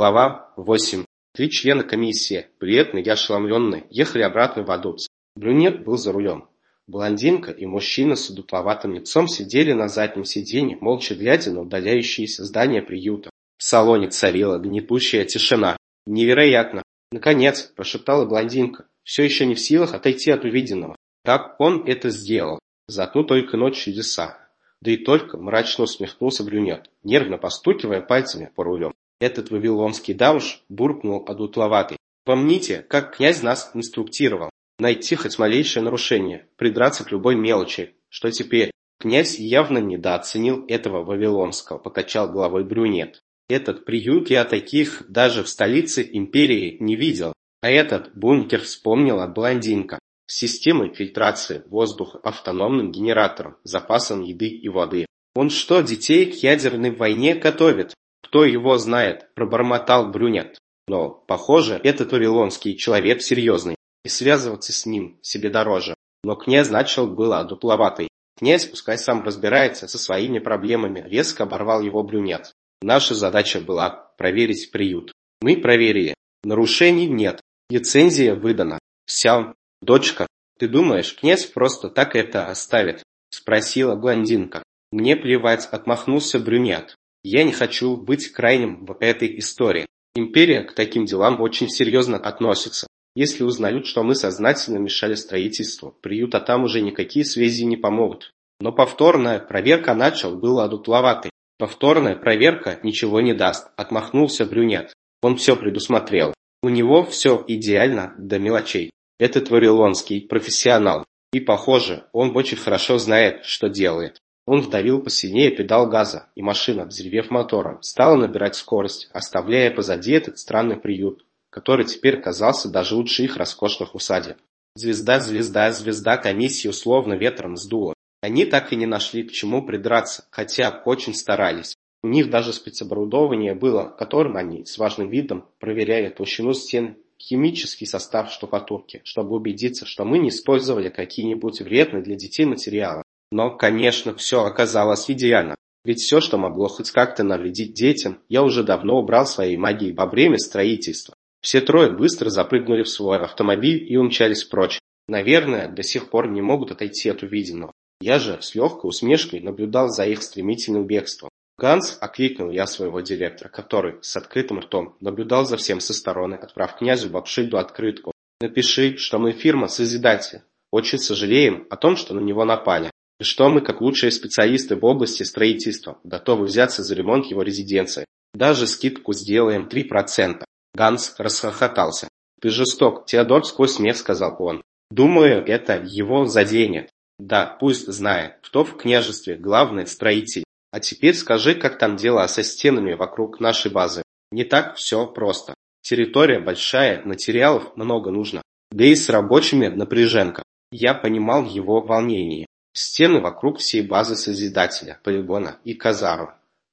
Глава 8. Три члена комиссии, приятные и ошеломленные, ехали обратно в Адопс. Брюнет был за рулем. Блондинка и мужчина с удутловатым лицом сидели на заднем сиденье, молча глядя на удаляющиеся здания приюта. В салоне царила гнетущая тишина. «Невероятно!» «Наконец!» – прошептала блондинка, все еще не в силах отойти от увиденного. Так он это сделал. За одну только ночь чудеса. Да и только мрачно усмехнулся брюнет, нервно постукивая пальцами по рулем. Этот вавилонский давуш буркнул одутловатый. Помните, как князь нас инструктировал. Найти хоть малейшее нарушение, придраться к любой мелочи. Что теперь? Князь явно недооценил этого вавилонского, покачал головой брюнет. Этот приют я таких даже в столице империи не видел. А этот бункер вспомнила блондинка. С системой фильтрации воздуха, автономным генератором, запасом еды и воды. Он что, детей к ядерной войне готовит? Кто его знает, пробормотал брюнет. Но, похоже, этот вавилонский человек серьезный, и связываться с ним себе дороже. Но князь начал было дупловатый. Князь пускай сам разбирается со своими проблемами, резко оборвал его брюнет. Наша задача была проверить приют. Мы проверили. Нарушений нет. Лицензия выдана. Вся. Дочка, ты думаешь, князь просто так это оставит? Спросила блондинка. Мне плевать, отмахнулся брюнет. Я не хочу быть крайним в этой истории. Империя к таким делам очень серьезно относится. Если узнают, что мы сознательно мешали строительству приюта, там уже никакие связи не помогут. Но повторная проверка начал был одутловатый. Повторная проверка ничего не даст, отмахнулся брюнет. Он все предусмотрел. У него все идеально до мелочей. Этот вавилонский профессионал. И похоже, он очень хорошо знает, что делает. Он вдавил посильнее педаль газа, и машина, взревев мотором, стала набирать скорость, оставляя позади этот странный приют, который теперь казался даже лучше их роскошных усадеб. Звезда, звезда, звезда комиссию словно ветром сдуло. Они так и не нашли к чему придраться, хотя очень старались. У них даже спецоборудование было, которым они с важным видом проверяли толщину стен, химический состав штукатурки, чтобы убедиться, что мы не использовали какие-нибудь вредные для детей материалы. Но, конечно, все оказалось идеально. Ведь все, что могло хоть как-то навредить детям, я уже давно убрал своей магией во время строительства. Все трое быстро запрыгнули в свой автомобиль и умчались прочь. Наверное, до сих пор не могут отойти от увиденного. Я же с легкой усмешкой наблюдал за их стремительным бегством. Ганс окликнул я своего директора, который с открытым ртом наблюдал за всем со стороны, отправ князю Бабшильду открытку. «Напиши, что мы фирма Созидатель. Очень сожалеем о том, что на него напали что мы, как лучшие специалисты в области строительства, готовы взяться за ремонт его резиденции. Даже скидку сделаем 3%. Ганс расхохотался. Ты жесток, Теодор сквозь смех сказал он. Думаю, это его заденет. Да, пусть знает, кто в княжестве главный строитель. А теперь скажи, как там дела со стенами вокруг нашей базы. Не так все просто. Территория большая, материалов много нужно. Да и с рабочими напряженка. Я понимал его волнение. Стены вокруг всей базы Созидателя, полигона и казарм.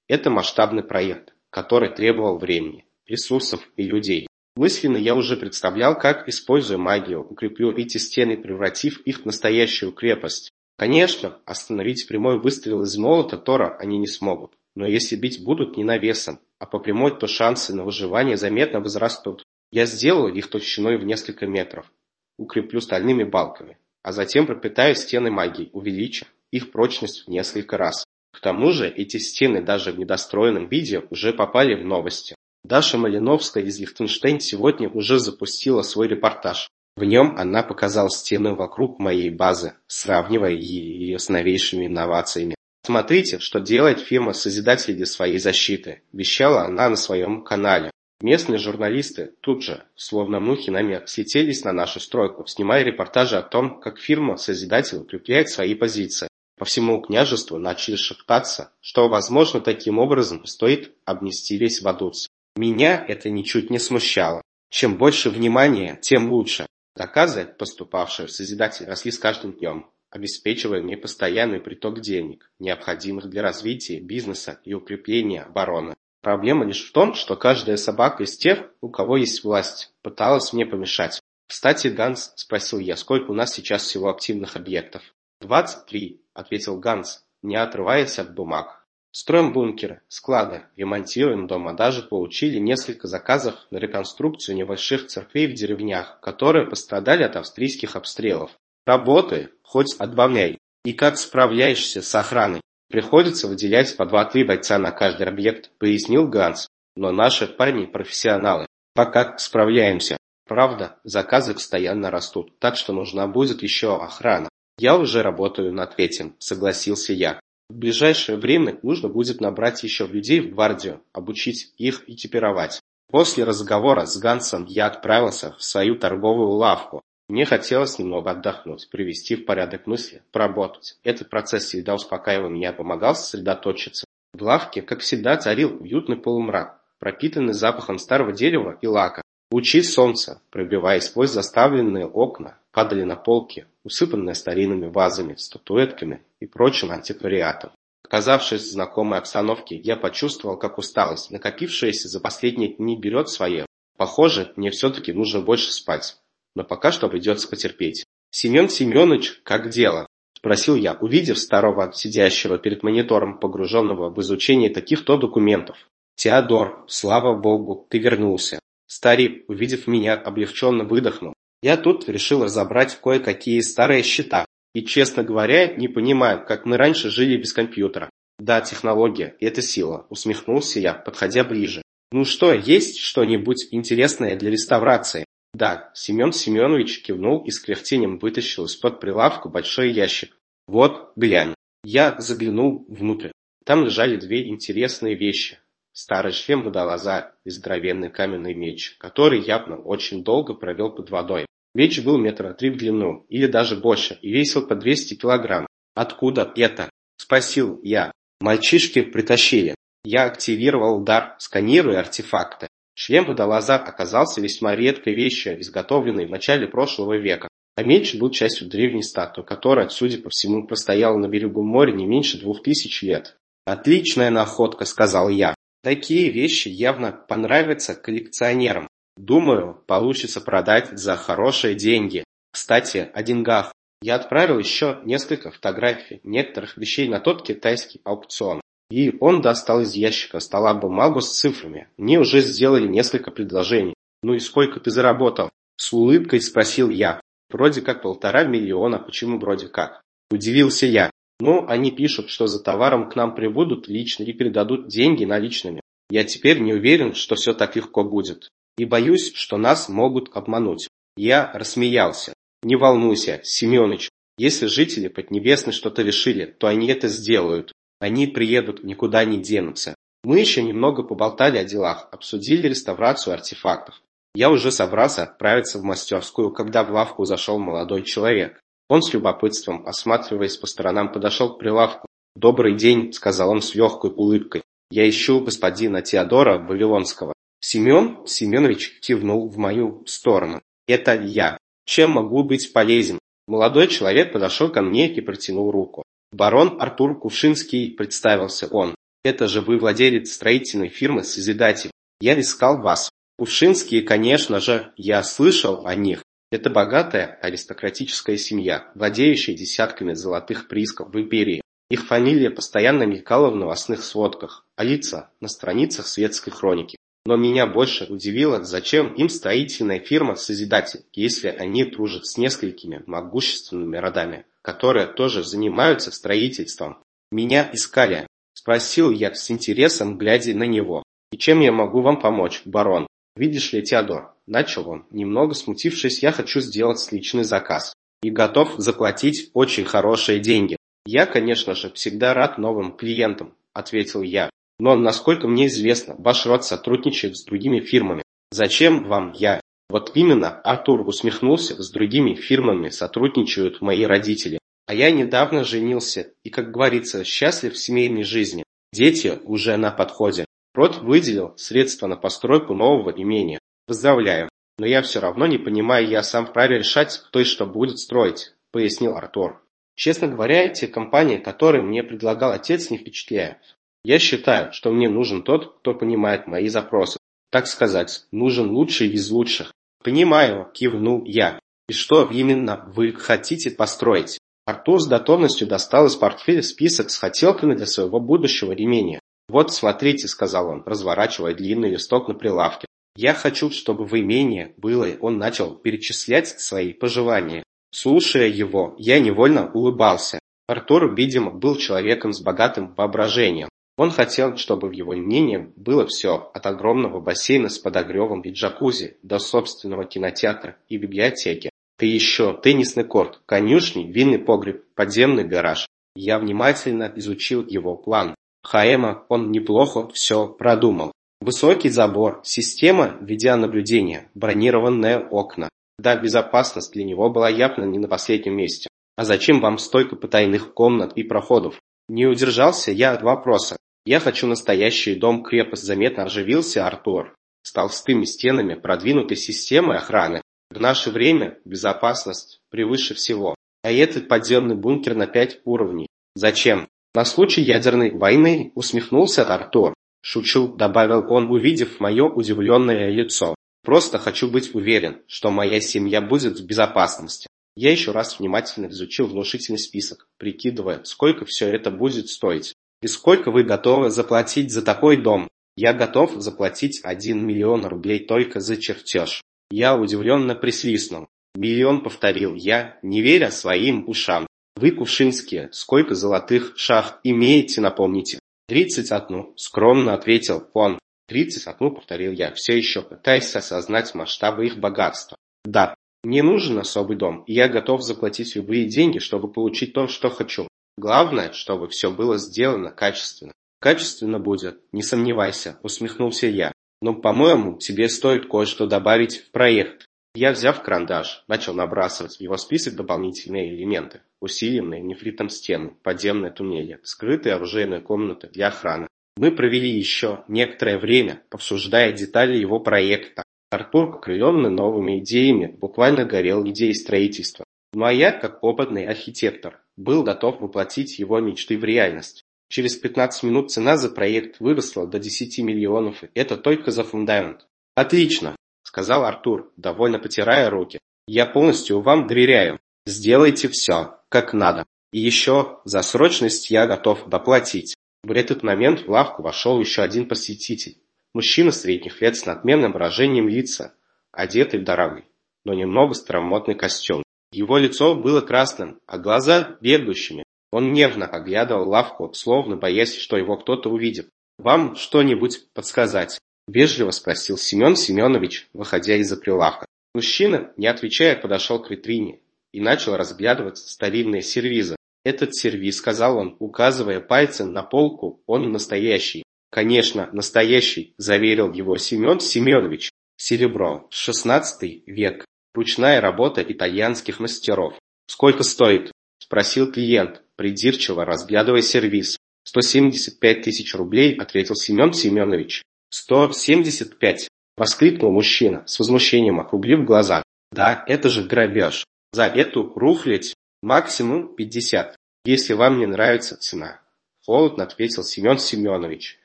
Это масштабный проект, который требовал времени, ресурсов и людей. Мысленно я уже представлял, как, используя магию, укреплю эти стены, превратив их в настоящую крепость. Конечно, остановить прямой выстрел из молота Тора они не смогут. Но если бить будут не навесом, а по прямой, то шансы на выживание заметно возрастут. Я сделаю их толщиной в несколько метров. Укреплю стальными балками а затем пропитаю стены магией, увеличив их прочность в несколько раз. К тому же эти стены даже в недостроенном виде уже попали в новости. Даша Малиновская из Лихтенштейн сегодня уже запустила свой репортаж. В нем она показала стены вокруг моей базы, сравнивая ее с новейшими инновациями. Смотрите, что делает фирма Созидатель для своей защиты, вещала она на своем канале. Местные журналисты тут же, словно мухи на мех, слетелись на нашу стройку, снимая репортажи о том, как фирма «Созидатель» укрепляет свои позиции. По всему княжеству начали шептаться, что, возможно, таким образом стоит обнести весь Вадуц. Меня это ничуть не смущало. Чем больше внимания, тем лучше. Заказы, поступавшие в Созидатель, росли с каждым днем, обеспечивая мне постоянный приток денег, необходимых для развития бизнеса и укрепления обороны. Проблема лишь в том, что каждая собака из тех, у кого есть власть, пыталась мне помешать. «Кстати, Ганс, — спросил я, — сколько у нас сейчас всего активных объектов?» «Двадцать три», — ответил Ганс, не отрываясь от бумаг. Строим бункеры, склады, ремонтируем дома, даже получили несколько заказов на реконструкцию небольших церквей в деревнях, которые пострадали от австрийских обстрелов. Работы хоть отбавляй. И как справляешься с охраной? Приходится выделять по два-три бойца на каждый объект, пояснил Ганс. Но наши парни профессионалы. Пока справляемся. Правда, заказы постоянно растут, так что нужна будет еще охрана. Я уже работаю над этим, согласился я. В ближайшее время нужно будет набрать еще людей в гвардию, обучить их экипировать. После разговора с Гансом я отправился в свою торговую лавку. Мне хотелось немного отдохнуть, привести в порядок мысли, поработать. Этот процесс всегда успокаивал меня, помогал сосредоточиться. В лавке, как всегда, царил уютный полумрак, пропитанный запахом старого дерева и лака. Лучи солнца, пробиваясь сквозь заставленные окна, падали на полки, усыпанные старинными вазами, статуэтками и прочим антиквариатом. Оказавшись в знакомой обстановке, я почувствовал, как усталость, накопившаяся за последние дни, берет свое. Похоже, мне все-таки нужно больше спать. Но пока что придется потерпеть. «Семен Семенович, как дело?» – спросил я, увидев старого, сидящего перед монитором, погруженного в изучение таких-то документов. «Теодор, слава богу, ты вернулся. Старик, увидев меня, облегченно выдохнул. Я тут решил разобрать кое-какие старые счета. И, честно говоря, не понимаю, как мы раньше жили без компьютера. Да, технология – это сила, усмехнулся я, подходя ближе. Ну что, есть что-нибудь интересное для реставрации? Да, Семен Семенович кивнул и с кряхтением вытащил из-под прилавка большой ящик. Вот, глянь. Я заглянул внутрь. Там лежали две интересные вещи. Старый шлем водолаза и здоровенный каменный меч, который явно очень долго провел под водой. Меч был метра три в длину, или даже больше, и весил по 200 килограмм. «Откуда это?» – спросил я. Мальчишки притащили. Я активировал дар, сканируя артефакты. Шлем водолаза оказался весьма редкой вещью, изготовленной в начале прошлого века. А меч был частью древней статуи, которая, судя по всему, простояла на берегу моря не меньше двух тысяч лет. «Отличная находка», – сказал я. Такие вещи явно понравятся коллекционерам. Думаю, получится продать за хорошие деньги. Кстати, о деньгах. Я отправил еще несколько фотографий некоторых вещей на тот китайский аукцион. И он достал из ящика стола бумагу с цифрами. Мне уже сделали несколько предложений. Ну и сколько ты заработал? С улыбкой спросил я. Вроде как полтора миллиона, почему вроде как? Удивился я. Ну, они пишут, что за товаром к нам прибудут лично и передадут деньги наличными. Я теперь не уверен, что все так легко будет. И боюсь, что нас могут обмануть. Я рассмеялся. Не волнуйся, Семёныч. Если жители Поднебесной что-то решили, то они это сделают. Они приедут, никуда не денутся. Мы еще немного поболтали о делах, обсудили реставрацию артефактов. Я уже собрался отправиться в мастерскую, когда в лавку зашел молодой человек. Он с любопытством, осматриваясь по сторонам, подошел к прилавку. «Добрый день», — сказал он с легкой улыбкой. «Я ищу господина Теодора Вавилонского». Семен Семенович кивнул в мою сторону. «Это я. Чем могу быть полезен?» Молодой человек подошел ко мне и протянул руку. «Барон Артур Кувшинский», — представился он. «Это же вы владелец строительной фирмы «Созидатель». Я искал вас. Кувшинские, конечно же, я слышал о них. Это богатая аристократическая семья, владеющая десятками золотых приисков в империи. Их фамилия постоянно мелькала в новостных сводках, а лица на страницах светской хроники. Но меня больше удивило, зачем им строительная фирма «Созидатель», если они дружат с несколькими могущественными родами, которые тоже занимаются строительством. Меня искали. Спросил я с интересом, глядя на него. «И чем я могу вам помочь, барон?» «Видишь ли, Теодор, начал он, немного смутившись, я хочу сделать личный заказ. И готов заплатить очень хорошие деньги. Я, конечно же, всегда рад новым клиентам, ответил я. Но, насколько мне известно, ваш род сотрудничает с другими фирмами. Зачем вам я? Вот именно, Артур усмехнулся, с другими фирмами сотрудничают мои родители. А я недавно женился и, как говорится, счастлив в семейной жизни. Дети уже на подходе. Род выделил средства на постройку нового имения. Поздравляю, но я все равно не понимаю, я сам вправе решать, кто и что будет строить, пояснил Артур. Честно говоря, те компании, которые мне предлагал отец, не впечатляют. Я считаю, что мне нужен тот, кто понимает мои запросы. Так сказать, нужен лучший из лучших. Понимаю, кивнул я. И что именно вы хотите построить? Артур с готовностью достал из портфеля список с хотелками для своего будущего имения. «Вот, смотрите», — сказал он, разворачивая длинный листок на прилавке. «Я хочу, чтобы в имении было...» Он начал перечислять свои пожелания. Слушая его, я невольно улыбался. Артур, видимо, был человеком с богатым воображением. Он хотел, чтобы в его мнении было все, от огромного бассейна с подогревом и джакузи до собственного кинотеатра и библиотеки. Ты еще теннисный корт, конюшни, винный погреб, подземный гараж. Я внимательно изучил его план. Хаэма он неплохо все продумал. Высокий забор, система видеонаблюдения, бронированные окна. Да, безопасность для него была явно не на последнем месте. А зачем вам столько потайных комнат и проходов? Не удержался я от вопроса. Я хочу настоящий дом-крепость, заметно оживился Артур. С толстыми стенами, продвинутой системой охраны. В наше время безопасность превыше всего. А этот подземный бункер на пять уровней. Зачем? На случай ядерной войны усмехнулся Артур. Шучу, добавил он, увидев мое удивленное лицо. Просто хочу быть уверен, что моя семья будет в безопасности. Я еще раз внимательно изучил внушительный список, прикидывая, сколько все это будет стоить. И сколько вы готовы заплатить за такой дом? Я готов заплатить один миллион рублей только за чертеж. Я удивленно присвистнул. Миллион повторил я, не веря своим ушам. Вы, Кувшинские, сколько золотых шах имеете, напомните? Тридцать одну, скромно ответил он. Тридцать одну, повторил я, все еще пытаясь осознать масштабы их богатства. Да, мне нужен особый дом, и я готов заплатить любые деньги, чтобы получить то, что хочу. Главное, чтобы все было сделано качественно. Качественно будет, не сомневайся, усмехнулся я. Но, по-моему, тебе стоит кое-что добавить в проект. Я, взяв карандаш, начал набрасывать в его список дополнительные элементы. Усиленные нефритом стены, подземные туннели, скрытые оружейные комнаты для охраны. Мы провели еще некоторое время, обсуждая детали его проекта, Артур, окрыленный новыми идеями, буквально горел идеей строительства. Ну а я, как опытный архитектор, был готов воплотить его мечты в реальность. Через 15 минут цена за проект выросла до 10 миллионов, это только за фундамент. «Отлично», — сказал Артур, довольно потирая руки. «Я полностью вам доверяю. Сделайте все, как надо. И еще за срочность я готов доплатить». В этот момент в лавку вошел еще один посетитель. Мужчина средних лет с надменным выражением лица, одетый в дорогой, но немного старомодный костюм. Его лицо было красным, а глаза бегущими. Он нервно оглядывал лавку, словно боясь, что его кто-то увидит. «Вам что-нибудь подсказать?» – вежливо спросил Семен Семенович, выходя из-за прилавка. Мужчина, не отвечая, подошел к витрине и начал разглядывать старинные сервизы. «Этот сервиз», – сказал он, указывая пальцем на полку, – «он настоящий. Конечно, настоящий, заверил его Семен Семенович. Серебро, шестнадцатый век, ручная работа итальянских мастеров. Сколько стоит? Спросил клиент, придирчиво разглядывая сервиз. Сто семьдесят пять тысяч рублей, ответил Семен Семенович. Сто семьдесят пять, воскликнул мужчина, с возмущением округлив глаза. Да, это же грабеж. За эту рухлядь максимум пятьдесят, если вам не нравится цена. Холодно ответил Семен Семенович.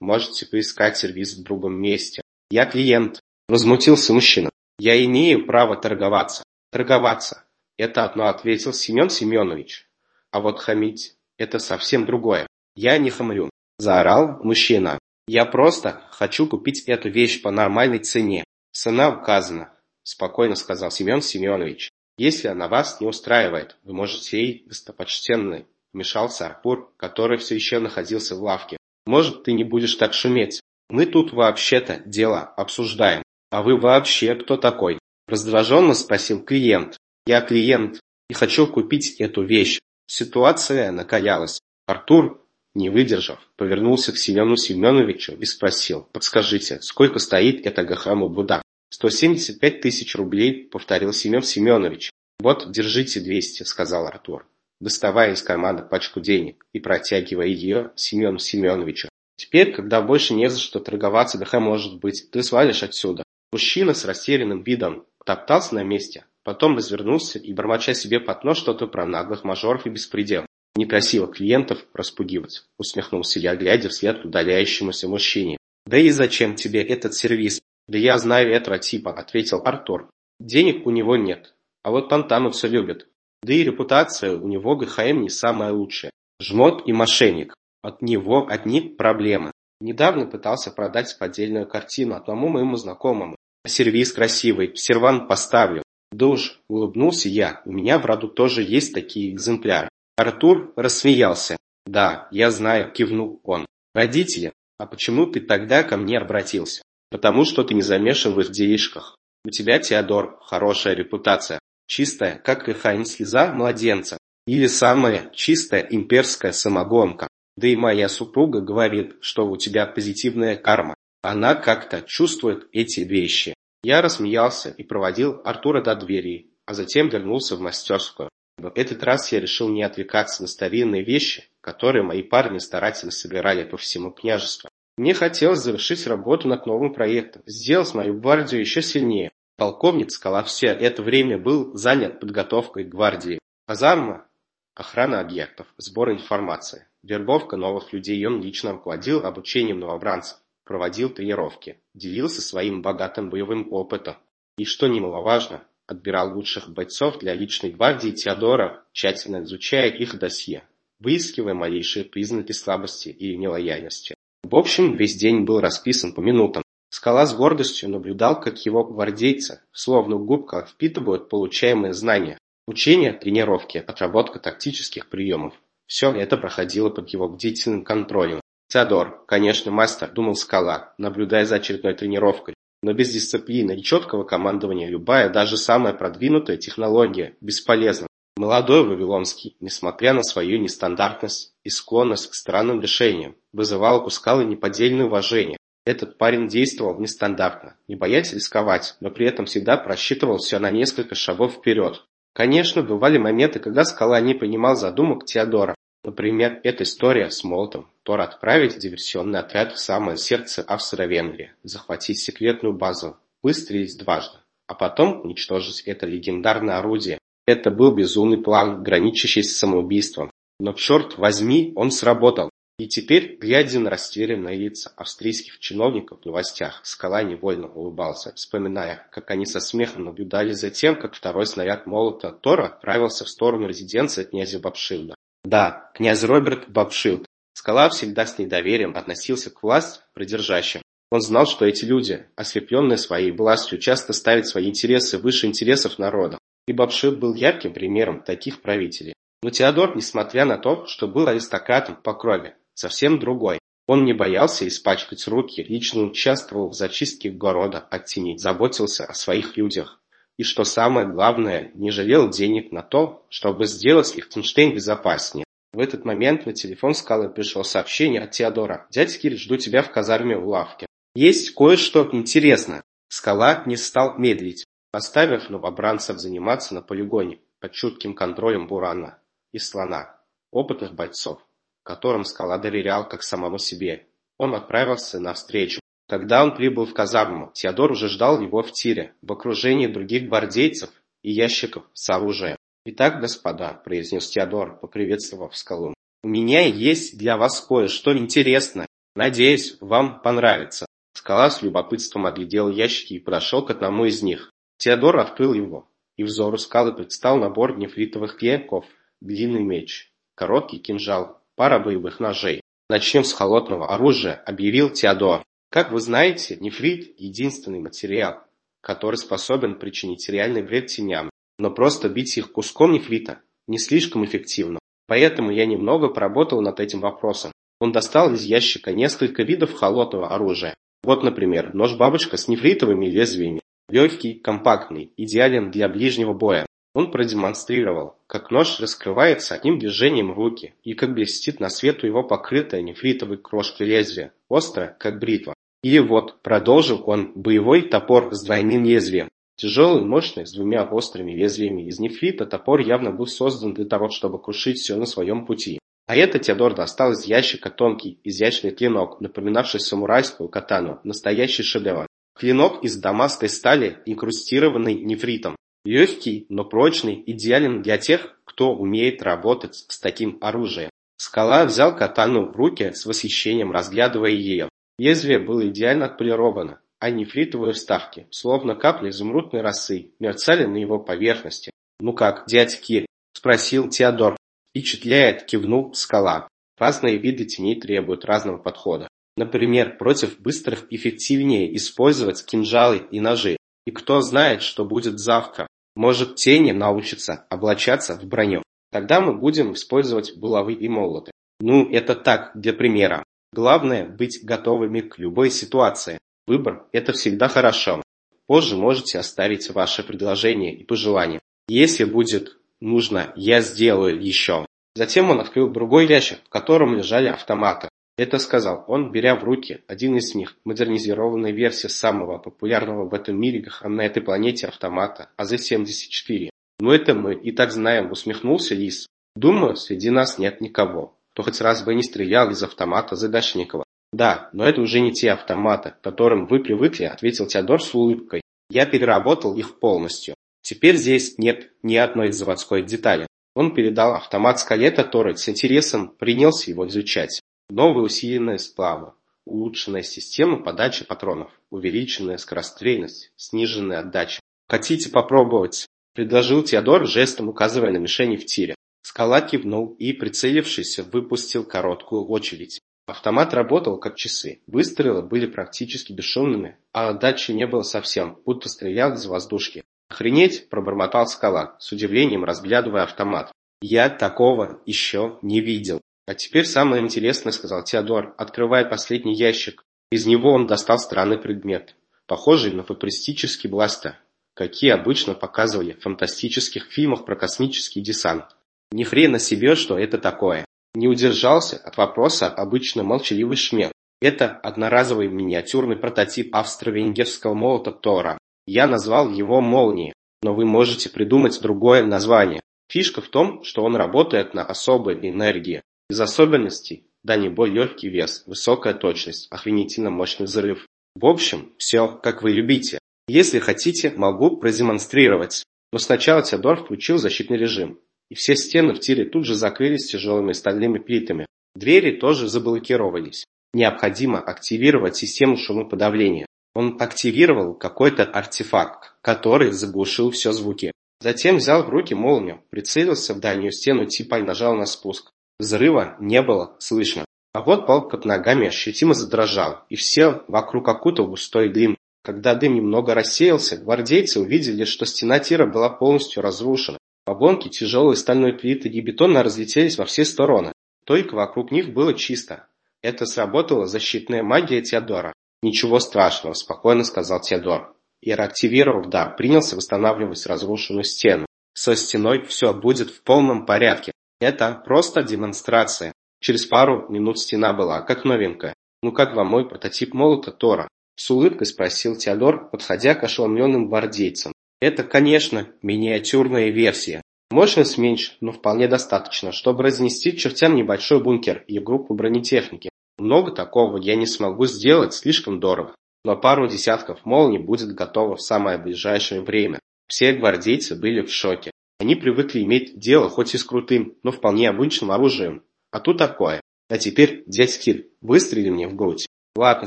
Можете поискать сервис в другом месте. Я клиент. Возмутился мужчина. Я имею право торговаться. Торговаться. Это одно ответил Семен Семенович. А вот хамить – это совсем другое. Я не хамлю. Заорал мужчина. Я просто хочу купить эту вещь по нормальной цене. Цена указана. Спокойно сказал Семен Семенович. Если она вас не устраивает, вы можете ей, достопочтенный, вмешался Арпур, который все еще находился в лавке. Может, ты не будешь так шуметь? Мы тут вообще-то дело обсуждаем. А вы вообще кто такой? Раздраженно спросил клиент. Я клиент и хочу купить эту вещь. Ситуация накалялась. Артур, не выдержав, повернулся к Семену Семеновичу и спросил. Подскажите, сколько стоит эта Гахаму Буда? 175 тысяч рублей, повторил Семен Семенович. Вот, держите 200, сказал Артур доставая из кармана пачку денег и протягивая ее Семену Семеновичу. Теперь, когда больше не за что торговаться, да может быть, ты свалишь отсюда. Мужчина с растерянным видом топтался на месте, потом развернулся и, бормоча себе под нос что-то про наглых мажоров и беспредел. Некрасиво клиентов распугивать, усмехнулся я, глядя вслед удаляющемуся мужчине. Да и зачем тебе этот сервис? Да я знаю этого типа, ответил Артур. Денег у него нет, а вот Пантану все любит. Да и репутация у него ГХМ не самая лучшая. Жмот и мошенник. От него одни проблемы. Недавно пытался продать поддельную картину одному моему знакомому. Сервис красивый, сервант поставлю. Да улыбнулся я, у меня в роду тоже есть такие экземпляры. Артур рассмеялся. Да, я знаю, кивнул он. Родители, а почему ты тогда ко мне обратился? Потому что ты не замешан в их делишках. У тебя, Теодор, хорошая репутация. Чистая, как и хайн слеза младенца. Или самая чистая имперская самогонка. Да и моя супруга говорит, что у тебя позитивная карма. Она как-то чувствует эти вещи. Я рассмеялся и проводил Артура до двери, а затем вернулся в мастерскую. В этот раз я решил не отвлекаться на старинные вещи, которые мои парни старательно собирали по всему княжеству. Мне хотелось завершить работу над новым проектом, сделать мою гвардию еще сильнее. Полковник Скала все это время был занят подготовкой гвардии. Казарма, охрана объектов, сбор информации, вербовка новых людей он лично руководил обучением новобранцев проводил тренировки, делился своим богатым боевым опытом и, что немаловажно, отбирал лучших бойцов для личной гвардии Теодора, тщательно изучая их досье, выискивая малейшие признаки слабости или нелояльности. В общем, весь день был расписан по минутам. Скала с гордостью наблюдал, как его гвардейцы, словно губка, впитывают получаемые знания. Учения, тренировки, отработка тактических приемов. Все это проходило под его бдительным контролем. Теодор, конечно, мастер, думал Скала, наблюдая за очередной тренировкой. Но без дисциплины и четкого командования любая, даже самая продвинутая технология бесполезна. Молодой Вавилонский, несмотря на свою нестандартность и склонность к странным решениям, вызывал у Скалы неподдельное уважение. Этот парень действовал нестандартно, не боясь рисковать, но при этом всегда просчитывал все на несколько шагов вперед. Конечно, бывали моменты, когда Скала не понимал задумок Теодора, Например, эта история с Молотом. Тор отправить диверсионный отряд в самое сердце Австро-Венгрии, захватить секретную базу, выстрелить дважды, а потом уничтожить это легендарное орудие. Это был безумный план, граничащий с самоубийством. Но черт возьми, он сработал. И теперь, глядя на растерянные лица австрийских чиновников в новостях, Скала невольно улыбался, вспоминая, как они со смехом наблюдали за тем, как второй снаряд молота Тора отправился в сторону резиденции князя Бабшилда. Да, князь Роберт Бабшилд. Скала всегда с недоверием относился к власть придержащим. Он знал, что эти люди, ослепленные своей властью, часто ставят свои интересы выше интересов народа. И Бабшилд был ярким примером таких правителей. Но Теодор, несмотря на то, что был аристократом по крови, совсем другой. Он не боялся испачкать руки, лично участвовал в зачистке города от теней, заботился о своих людях и, что самое главное, не жалел денег на то, чтобы сделать Лихтенштейн безопаснее. В этот момент на телефон Скалы пришло сообщение от Теодора. «Дядя Кирилл, жду тебя в казарме в лавке». «Есть кое-что интересное». Скала не стал медлить, оставив новобранцев заниматься на полигоне под чутким контролем Бурана и Слона, опытных бойцов, которым Скала доверял как самому себе. Он отправился навстречу когда он прибыл в казарму, Теодор уже ждал его в тире, в окружении других гвардейцев и ящиков с оружием. «Итак, господа», – произнес Теодор, поприветствовав скалу, – «у меня есть для вас кое-что интересное. Надеюсь, вам понравится». Скала с любопытством оглядел ящики и подошел к одному из них. Теодор открыл его, и взору скалы предстал набор нефритовых клинков, длинный меч, короткий кинжал, пара боевых ножей. «Начнем с холодного оружия», – объявил Теодор. Как вы знаете, нефрит – единственный материал, который способен причинить реальный вред теням, но просто бить их куском нефрита не слишком эффективно. Поэтому я немного поработал над этим вопросом. Он достал из ящика несколько видов холодного оружия. Вот, например, нож-бабочка с нефритовыми лезвиями. Легкий, компактный, идеален для ближнего боя. Он продемонстрировал, как нож раскрывается одним движением руки и как блестит на свету его покрытое нефритовой крошкой лезвие, острое, как бритва. Или вот, продолжил он, боевой топор с двойным лезвием. Тяжелый, мощный, с двумя острыми лезвиями из нефрита, топор явно был создан для того, чтобы крушить все на своем пути. А это Теодор достал из ящика тонкий, изящный клинок, напоминавший самурайскую катану, настоящий шедевр. Клинок из дамасской стали, инкрустированный нефритом. Легкий, но прочный, идеален для тех, кто умеет работать с таким оружием. Скала взял катану в руки с восхищением, разглядывая ее. Лезвие было идеально отполировано, а нефритовые вставки, словно капли изумрудной росы, мерцали на его поверхности. «Ну как, дядь Кир?» спросил Теодор. Впечатляет, кивнул скала. Разные виды теней требуют разного подхода. Например, против быстрых эффективнее использовать кинжалы и ножи. И кто знает, что будет завтра. Может тени научатся облачаться в броню. Тогда мы будем использовать булавы и молоты. Ну, это так, для примера. Главное – быть готовыми к любой ситуации. Выбор – это всегда хорошо. Позже можете оставить ваши предложения и пожелания. Если будет нужно, я сделаю еще. Затем он открыл другой ящик, в котором лежали автоматы. Это сказал он, беря в руки один из них, модернизированная версия самого популярного в этом мире на этой планете автомата АЗ-74. «Ну это мы и так знаем», — усмехнулся Лис. «Думаю, среди нас нет никого, кто хоть раз бы не стрелял из автомата Задашникова». «Да, но это уже не те автоматы, к которым вы привыкли», — ответил Теодор с улыбкой. «Я переработал их полностью. Теперь здесь нет ни одной заводской детали». Он передал автомат скалета Торы с интересом принялся его изучать. Новые усиленные сплавы, улучшенная система подачи патронов, увеличенная скорострельность, сниженная отдача. «Хотите попробовать?» – предложил Теодор, жестом указывая на мишени в тире. Скала кивнул и, прицелившись, выпустил короткую очередь. Автомат работал как часы. Выстрелы были практически бесшумными, а отдачи не было совсем, будто стрелял из воздушки. «Охренеть!» – пробормотал Скала, с удивлением разглядывая автомат. «Я такого еще не видел». «А теперь самое интересное», — сказал Теодор, открывая последний ящик. Из него он достал странный предмет, похожий на футуристический бластер, какие обычно показывали в фантастических фильмах про космический десант. Ни хрена себе, что это такое. Не удержался от вопроса обычно молчаливый шмел. Это одноразовый миниатюрный прототип австро-венгерского молота Тора. Я назвал его «Молнией», но вы можете придумать другое название. Фишка в том, что он работает на особой энергии, из особенностей – более легкий вес, высокая точность, охренительно мощный взрыв. В общем, все, как вы любите. Если хотите, могу продемонстрировать. Но сначала Теодор включил защитный режим. И все стены в тире тут же закрылись тяжелыми стальными плитами. Двери тоже заблокировались. Необходимо активировать систему шумоподавления. Он активировал какой-то артефакт, который заглушил все звуки. Затем взял в руки молнию, прицелился в дальнюю стену типа и нажал на спуск. Взрыва не было слышно. А вот пол под ногами ощутимо задрожал, и все вокруг окутал густой дым. Когда дым немного рассеялся, гвардейцы увидели, что стена тира была полностью разрушена. Обломки тяжелой стальной плиты и бетона разлетелись во все стороны. Только вокруг них было чисто. Это сработала защитная магия Теодора. «Ничего страшного», – спокойно сказал Теодор. И активировав дар, принялся восстанавливать разрушенную стену. Со стеной все будет в полном порядке. Это просто демонстрация. Через пару минут стена была, как новенькая. «Ну как вам мой прототип молота Тора?» С улыбкой спросил Теодор, подходя к ошеломленным гвардейцам. «Это, конечно, миниатюрная версия. Мощность меньше, но вполне достаточно, чтобы разнести чертям небольшой бункер и группу бронетехники. Много такого я не смогу сделать, слишком дорого. Но пару десятков молний будет готово в самое ближайшее время. Все гвардейцы были в шоке. Они привыкли иметь дело хоть и с крутым, но вполне обычным оружием. А тут такое. А теперь, дядь Кир, выстрели мне в грудь. Ладно,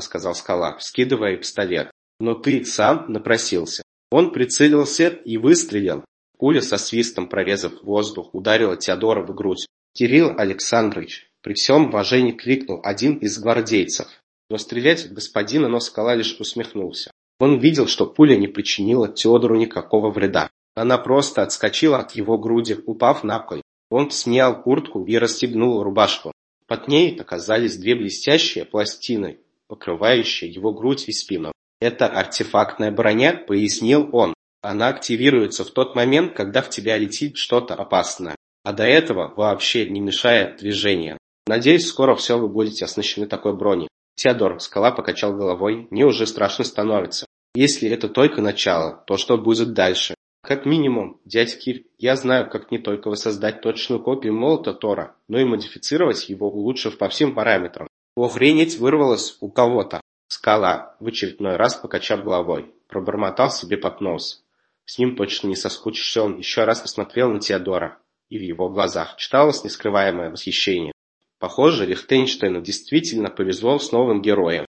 сказал Скала, скидывая пистолет. Но ты сам напросился. Он прицелился и выстрелил. Пуля со свистом, прорезав воздух, ударила Теодора в грудь. Кирилл Александрович, при всем уважении крикнул один из гвардейцев. Но стрелять в господина, но Скала лишь усмехнулся. Он видел, что пуля не причинила Теодору никакого вреда. Она просто отскочила от его груди, упав на пол. Он снял куртку и расстегнул рубашку. Под ней оказались две блестящие пластины, покрывающие его грудь и спину. «Это артефактная броня», — пояснил он. «Она активируется в тот момент, когда в тебя летит что-то опасное, а до этого вообще не мешая движению. Надеюсь, скоро все вы будете оснащены такой броней». Теодор Скала покачал головой, мне уже страшно становится. Если это только начало, то что будет дальше? Как минимум, дядь Кир, я знаю, как не только воссоздать точную копию молота Тора, но и модифицировать его, улучшив по всем параметрам. Охренеть вырвалось у кого-то. Скала, в очередной раз покачав головой, пробормотал себе под нос. С ним точно не соскучишься он, еще раз посмотрел на Теодора, и в его глазах читалось нескрываемое восхищение. Похоже, Лихтенштейну действительно повезло с новым героем.